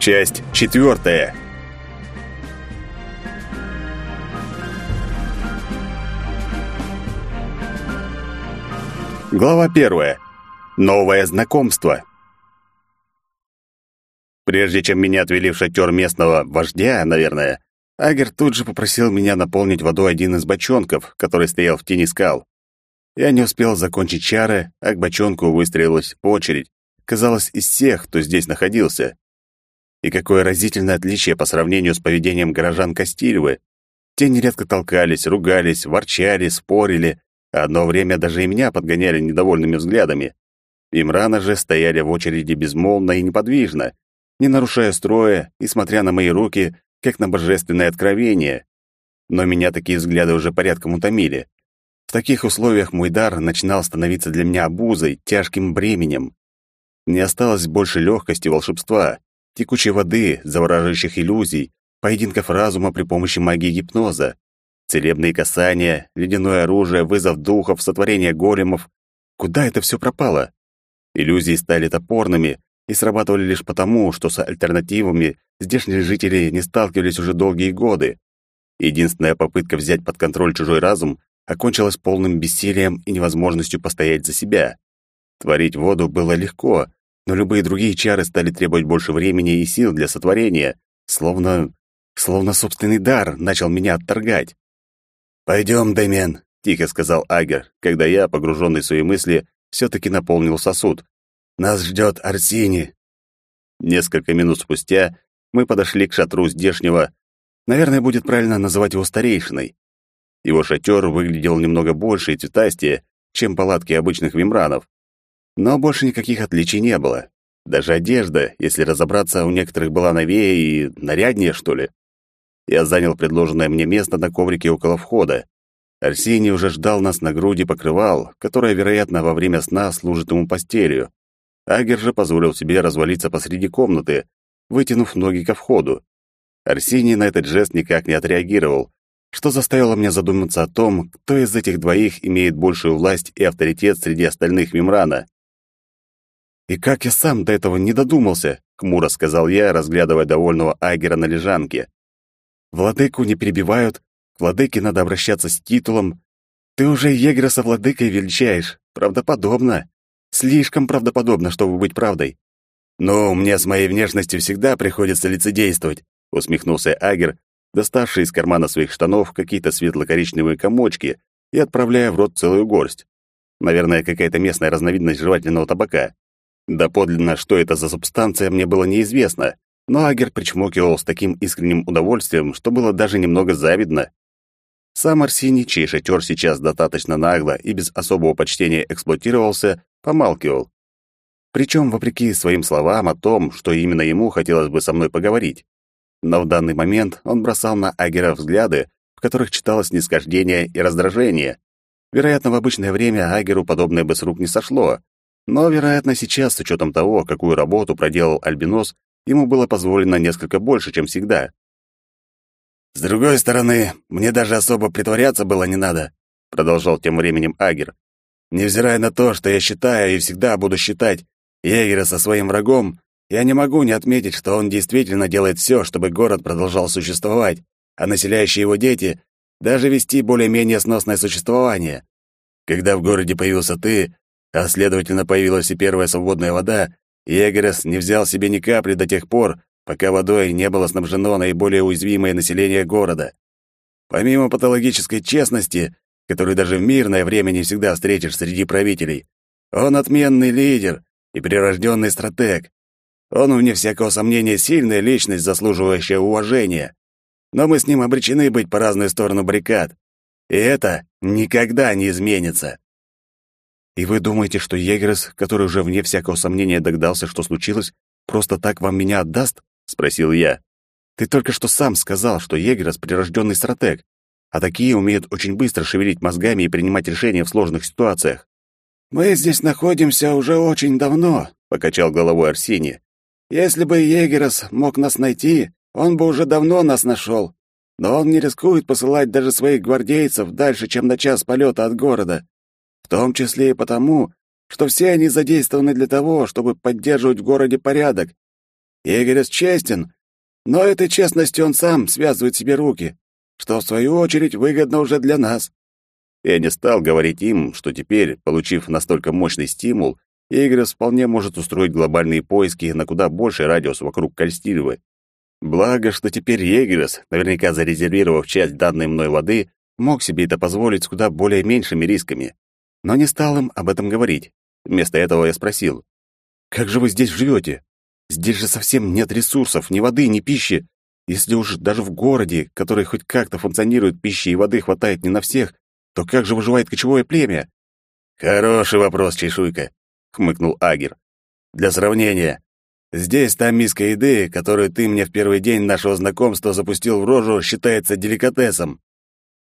Часть четвертая. Глава первая. Новое знакомство. Прежде чем меня отвели в шатер местного вождя, наверное, Агер тут же попросил меня наполнить водой один из бочонков, который стоял в тени скал. Я не успел закончить чары, а к бочонку выстроилась очередь, казалось, из всех, кто здесь находился. И какое разительное отличие по сравнению с поведением горожан Костильвы. Те нередко толкались, ругались, ворчали, спорили, а одно время даже и меня подгоняли недовольными взглядами. Имрана же стояли в очереди безмолвно и неподвижно, не нарушая строя и смотря на мои руки, как на божественное откровение. Но меня такие взгляды уже порядком утомили. В таких условиях мой дар начинал становиться для меня обузой, тяжким бременем. Не осталось больше легкости волшебства, текучей воды, завораживающих иллюзий, поединков разума при помощи магии гипноза, целебные касания, ледяное оружие, вызов духов, сотворение големов. Куда это все пропало? Иллюзии стали топорными и срабатывали лишь потому, что с альтернативами здешние жители не сталкивались уже долгие годы. Единственная попытка взять под контроль чужой разум окончилась полным бессилием и невозможностью постоять за себя. Творить воду было легко, но любые другие чары стали требовать больше времени и сил для сотворения, словно... словно собственный дар начал меня отторгать. «Пойдем, Дэмиан», — тихо сказал Агер, когда я, погруженный в свои мысли, все-таки наполнил сосуд. «Нас ждет Арсини». Несколько минут спустя мы подошли к шатру здешнего, наверное, будет правильно называть его старейшиной. Его шатер выглядел немного больше и цветастее, чем палатки обычных вимранов. Но больше никаких отличий не было. Даже одежда, если разобраться, у некоторых была новее и наряднее, что ли. Я занял предложенное мне место на коврике около входа. Арсений уже ждал нас на груди покрывал, которое, вероятно, во время сна служит ему постелью. Агер же позволил себе развалиться посреди комнаты, вытянув ноги ко входу. Арсений на этот жест никак не отреагировал, что заставило меня задуматься о том, кто из этих двоих имеет большую власть и авторитет среди остальных Вимрана. «И как я сам до этого не додумался», — хмуро сказал я, разглядывая довольного Айгера на лежанке. «Владыку не перебивают, к владыке надо обращаться с титулом. Ты уже егера со владыкой величаешь. Правдоподобно. Слишком правдоподобно, чтобы быть правдой». «Ну, мне с моей внешностью всегда приходится лицедействовать», — усмехнулся Агер, доставший из кармана своих штанов какие-то светло-коричневые комочки и отправляя в рот целую горсть. Наверное, какая-то местная разновидность жевательного табака. Да подлинно, что это за субстанция, мне было неизвестно, но Агер причмокивал с таким искренним удовольствием, что было даже немного завидно. Сам Арсений, чей шатер сейчас достаточно нагло и без особого почтения эксплуатировался, помалкивал. Причем, вопреки своим словам о том, что именно ему хотелось бы со мной поговорить. Но в данный момент он бросал на Агера взгляды, в которых читалось нисхождение и раздражение. Вероятно, в обычное время Агеру подобное бы с рук не сошло, но, вероятно, сейчас, с учетом того, какую работу проделал Альбинос, ему было позволено несколько больше, чем всегда. «С другой стороны, мне даже особо притворяться было не надо», продолжал тем временем Агер. «Невзирая на то, что я считаю и всегда буду считать Егера со своим врагом, я не могу не отметить, что он действительно делает все, чтобы город продолжал существовать, а населяющие его дети даже вести более-менее сносное существование. Когда в городе появился ты, а следовательно появилась и первая свободная вода, Егерес не взял себе ни капли до тех пор, пока водой не было снабжено наиболее уязвимое население города. Помимо патологической честности, которую даже в мирное время не всегда встретишь среди правителей, он отменный лидер и прирожденный стратег, он, вне всякого сомнения, сильная личность, заслуживающая уважения. Но мы с ним обречены быть по разную сторону баррикад. И это никогда не изменится. И вы думаете, что Егерс, который уже вне всякого сомнения догадался, что случилось, просто так вам меня отдаст? спросил я. Ты только что сам сказал, что Егерс прирожденный стратег, а такие умеют очень быстро шевелить мозгами и принимать решения в сложных ситуациях. Мы здесь находимся уже очень давно, покачал головой Арсений. Если бы Егерос мог нас найти, он бы уже давно нас нашел. Но он не рискует посылать даже своих гвардейцев дальше, чем на час полета от города. Том числе и потому, что все они задействованы для того, чтобы поддерживать в городе порядок. Игорь честен, но этой честностью он сам связывает себе руки, что, в свою очередь, выгодно уже для нас. Я не стал говорить им, что теперь, получив настолько мощный стимул, Игорес вполне может устроить глобальные поиски на куда больший радиус вокруг Кальстильвы. Благо, что теперь Егерес, наверняка зарезервировав часть данной мной воды, мог себе это позволить с куда более меньшими рисками. Но не стал им об этом говорить. Вместо этого я спросил, «Как же вы здесь живете? Здесь же совсем нет ресурсов, ни воды, ни пищи. Если уж даже в городе, который хоть как-то функционирует, пищи и воды хватает не на всех, то как же выживает кочевое племя?» «Хороший вопрос, чешуйка», — хмыкнул Агер. «Для сравнения, Здесь та миска еды, которую ты мне в первый день нашего знакомства запустил в рожу, считается деликатесом.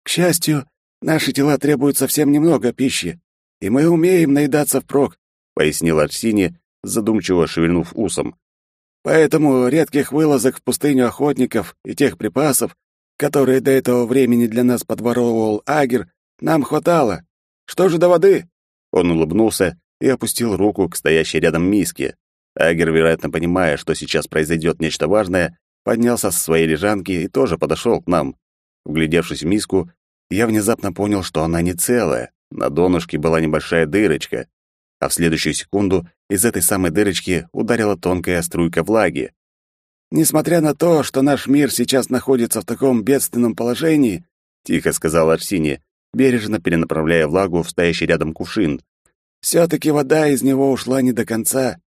К счастью, наши тела требуют совсем немного пищи, и мы умеем наедаться впрок, пояснил Арсини, задумчиво шевельнув усом. Поэтому редких вылазок в пустыню охотников и тех припасов, которые до этого времени для нас подворовывал Агер, нам хватало. Что же до воды? Он улыбнулся и опустил руку к стоящей рядом миске. Агер, вероятно, понимая, что сейчас произойдет нечто важное, поднялся со своей лежанки и тоже подошел к нам. Вглядевшись в миску, я внезапно понял, что она не целая. На донышке была небольшая дырочка, а в следующую секунду из этой самой дырочки ударила тонкая струйка влаги. «Несмотря на то, что наш мир сейчас находится в таком бедственном положении», — тихо сказал Арсини, бережно перенаправляя влагу в стоящий рядом кувшин, «все-таки вода из него ушла не до конца.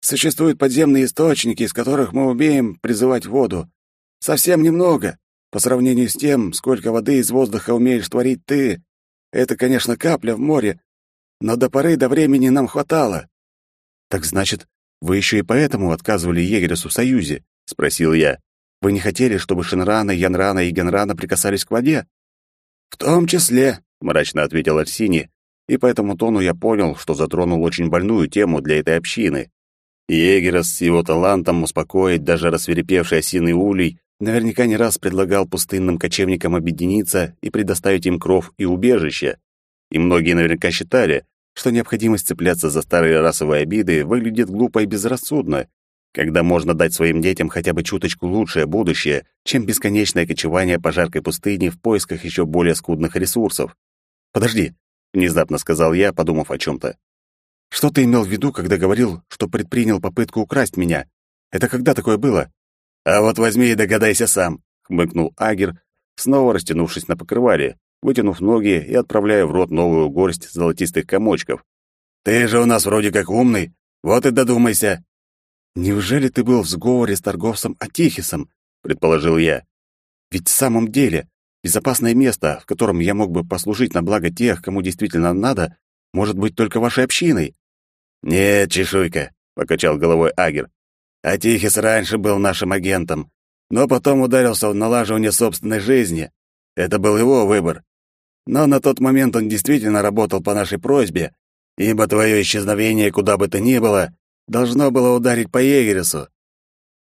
Существуют подземные источники, из которых мы умеем призывать воду. Совсем немного, по сравнению с тем, сколько воды из воздуха умеешь творить ты. Это, конечно, капля в море, но до поры до времени нам хватало. Так значит, вы еще и поэтому отказывали Егересу в союзе? спросил я. Вы не хотели, чтобы Шинрана, Янрана и Генрана прикасались к воде? В том числе, мрачно ответил Арсини, и по этому тону я понял, что затронул очень больную тему для этой общины. Егерос с его талантом успокоить даже рассверепевший осиный улей наверняка не раз предлагал пустынным кочевникам объединиться и предоставить им кров и убежище. И многие наверняка считали, что необходимость цепляться за старые расовые обиды выглядит глупо и безрассудно, когда можно дать своим детям хотя бы чуточку лучшее будущее, чем бесконечное кочевание по жаркой пустыне в поисках еще более скудных ресурсов. «Подожди», — внезапно сказал я, подумав о чем-то. Что ты имел в виду, когда говорил, что предпринял попытку украсть меня? Это когда такое было? А вот возьми и догадайся сам, хмыкнул Агер, снова растянувшись на покрывале, вытянув ноги и отправляя в рот новую горсть золотистых комочков. Ты же у нас вроде как умный, вот и додумайся. Неужели ты был в сговоре с торговцем Атихисом? предположил я. Ведь в самом деле безопасное место, в котором я мог бы послужить на благо тех, кому действительно надо, может быть только вашей общиной. «Нет, чешуйка», — покачал головой Агер. «Атихис раньше был нашим агентом, но потом ударился в налаживание собственной жизни. Это был его выбор. Но на тот момент он действительно работал по нашей просьбе, ибо твое исчезновение, куда бы то ни было, должно было ударить по Егересу.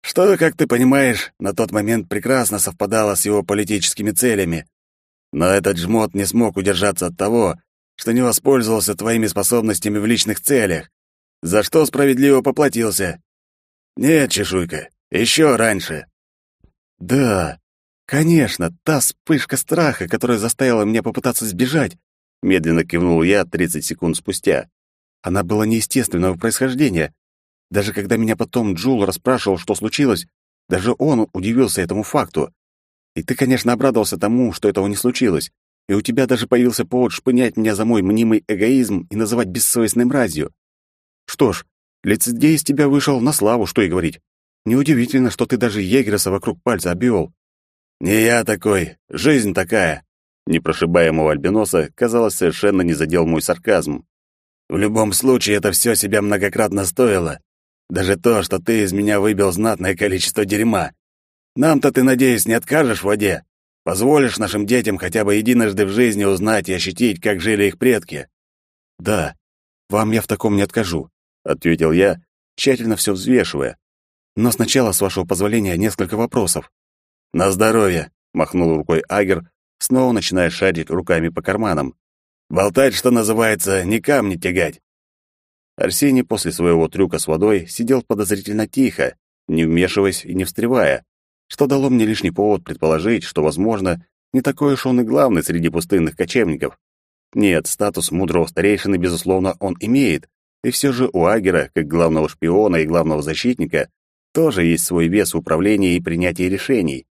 Что, как ты понимаешь, на тот момент прекрасно совпадало с его политическими целями. Но этот жмот не смог удержаться от того, что не воспользовался твоими способностями в личных целях за что справедливо поплатился. Нет, чешуйка, еще раньше. Да, конечно, та вспышка страха, которая заставила меня попытаться сбежать, медленно кивнул я 30 секунд спустя. Она была неестественного происхождения. Даже когда меня потом Джул расспрашивал, что случилось, даже он удивился этому факту. И ты, конечно, обрадовался тому, что этого не случилось, и у тебя даже появился повод шпынять меня за мой мнимый эгоизм и называть бессовестной мразью. Что ж, лицедей из тебя вышел на славу, что и говорить. Неудивительно, что ты даже егереса вокруг пальца обвел. Не я такой, жизнь такая. Непрошибаемого альбиноса, казалось, совершенно не задел мой сарказм. В любом случае, это все себя многократно стоило. Даже то, что ты из меня выбил знатное количество дерьма. Нам-то ты, надеюсь, не откажешь в воде? Позволишь нашим детям хотя бы единожды в жизни узнать и ощутить, как жили их предки? Да, вам я в таком не откажу ответил я, тщательно все взвешивая. Но сначала, с вашего позволения, несколько вопросов. На здоровье, махнул рукой Агер, снова начиная шарить руками по карманам. Болтать, что называется, не камни тягать. Арсений после своего трюка с водой сидел подозрительно тихо, не вмешиваясь и не встревая, что дало мне лишний повод предположить, что, возможно, не такой уж он и главный среди пустынных кочевников. Нет, статус мудрого старейшины, безусловно, он имеет, и все же у Агера, как главного шпиона и главного защитника, тоже есть свой вес в управлении и принятии решений.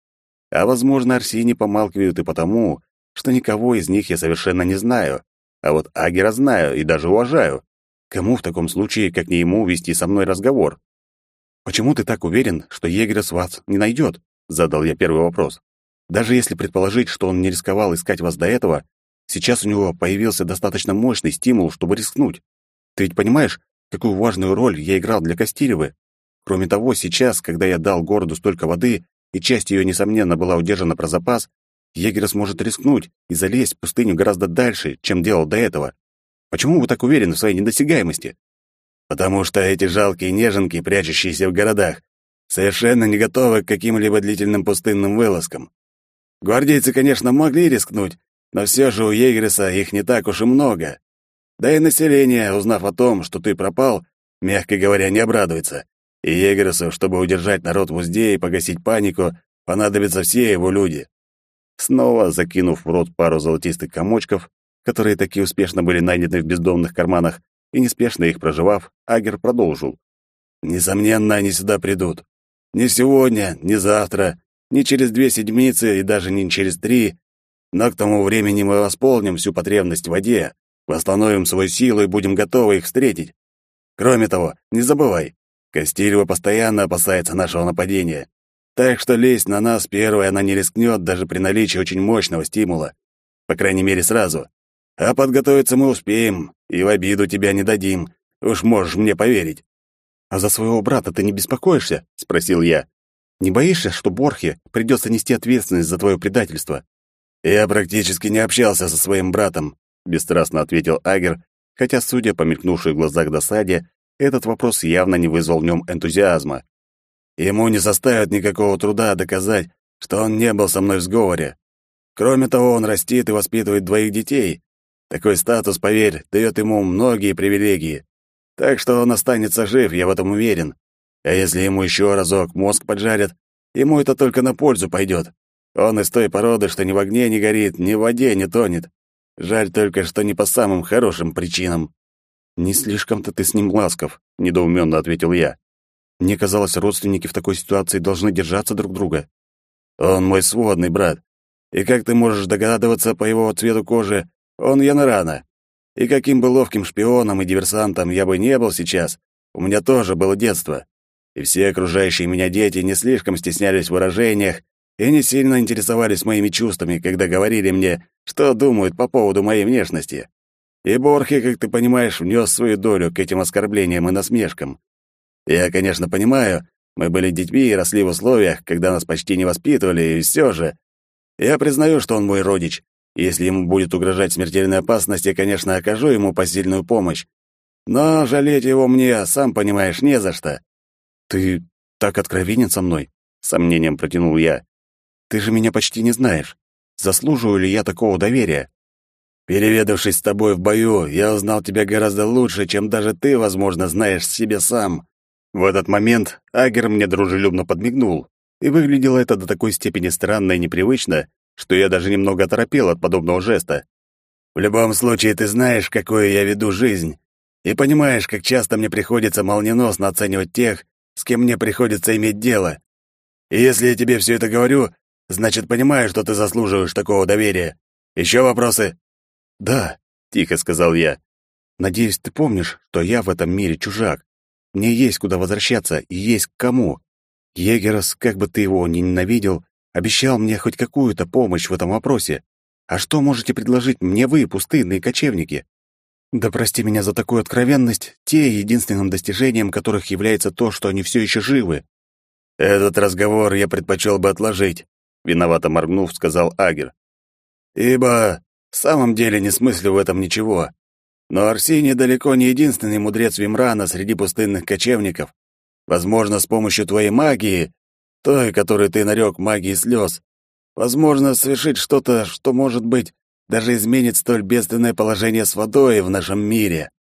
А, возможно, Арсений помалкивают и потому, что никого из них я совершенно не знаю, а вот Агера знаю и даже уважаю. Кому в таком случае, как не ему, вести со мной разговор? «Почему ты так уверен, что Егерс вас не найдет?» — задал я первый вопрос. «Даже если предположить, что он не рисковал искать вас до этого, сейчас у него появился достаточно мощный стимул, чтобы рискнуть. Ты ведь понимаешь, какую важную роль я играл для Костилевы? Кроме того, сейчас, когда я дал городу столько воды, и часть ее, несомненно, была удержана про запас, егерь сможет рискнуть и залезть в пустыню гораздо дальше, чем делал до этого. Почему вы так уверены в своей недосягаемости? потому что эти жалкие неженки, прячущиеся в городах, совершенно не готовы к каким-либо длительным пустынным вылазкам. Гвардейцы, конечно, могли рискнуть, но все же у Егереса их не так уж и много. Да и население, узнав о том, что ты пропал, мягко говоря, не обрадуется. И Егересу, чтобы удержать народ в узде и погасить панику, понадобятся все его люди. Снова закинув в рот пару золотистых комочков, которые таки успешно были найдены в бездомных карманах, и неспешно их проживав, Агер продолжил. «Несомненно, они сюда придут. Не сегодня, не завтра, не через две седмицы и даже не через три, но к тому времени мы восполним всю потребность в воде, восстановим свою силу и будем готовы их встретить. Кроме того, не забывай, Костилева постоянно опасается нашего нападения, так что лезть на нас первой она не рискнет даже при наличии очень мощного стимула. По крайней мере, сразу. А подготовиться мы успеем, и в обиду тебя не дадим. Уж можешь мне поверить. А за своего брата ты не беспокоишься? спросил я. Не боишься, что Борхе придется нести ответственность за твое предательство? Я практически не общался со своим братом, бесстрастно ответил Агер, хотя, судя по мелькнувшей в глазах досаде, этот вопрос явно не вызвал в нем энтузиазма. Ему не составит никакого труда доказать, что он не был со мной в сговоре. Кроме того, он растит и воспитывает двоих детей, такой статус, поверь, дает ему многие привилегии. Так что он останется жив, я в этом уверен. А если ему еще разок мозг поджарят, ему это только на пользу пойдет. Он из той породы, что ни в огне не горит, ни в воде не тонет. Жаль только, что не по самым хорошим причинам. «Не слишком-то ты с ним ласков», — недоуменно ответил я. «Мне казалось, родственники в такой ситуации должны держаться друг друга». «Он мой сводный брат. И как ты можешь догадываться по его цвету кожи, он Янрана. И каким бы ловким шпионом и диверсантом я бы не был сейчас, у меня тоже было детство. И все окружающие меня дети не слишком стеснялись в выражениях и не сильно интересовались моими чувствами, когда говорили мне, что думают по поводу моей внешности. И Борхе, как ты понимаешь, внес свою долю к этим оскорблениям и насмешкам. Я, конечно, понимаю, мы были детьми и росли в условиях, когда нас почти не воспитывали, и все же. Я признаю, что он мой родич, если ему будет угрожать смертельная опасность, я, конечно, окажу ему посильную помощь. Но жалеть его мне, сам понимаешь, не за что. Ты так откровенен со мной, сомнением протянул я. Ты же меня почти не знаешь. Заслуживаю ли я такого доверия? Переведавшись с тобой в бою, я узнал тебя гораздо лучше, чем даже ты, возможно, знаешь себе сам. В этот момент Агер мне дружелюбно подмигнул, и выглядело это до такой степени странно и непривычно, что я даже немного оторопел от подобного жеста. В любом случае, ты знаешь, какую я веду жизнь, и понимаешь, как часто мне приходится молниеносно оценивать тех, с кем мне приходится иметь дело. И если я тебе все это говорю, значит, понимаю, что ты заслуживаешь такого доверия. Еще вопросы? Да, тихо сказал я. Надеюсь, ты помнишь, что я в этом мире чужак. Мне есть куда возвращаться и есть к кому. Егерос, как бы ты его ни ненавидел, Обещал мне хоть какую-то помощь в этом вопросе. А что можете предложить мне вы, пустынные кочевники? Да прости меня за такую откровенность, те единственным достижением которых является то, что они все еще живы. Этот разговор я предпочел бы отложить, виновато моргнув, сказал Агер. Ибо в самом деле не смыслю в этом ничего. Но Арсений далеко не единственный мудрец Вимрана среди пустынных кочевников. Возможно, с помощью твоей магии той, которую ты нарек магией слез, возможно совершить что-то, что, может быть, даже изменит столь бедственное положение с водой в нашем мире.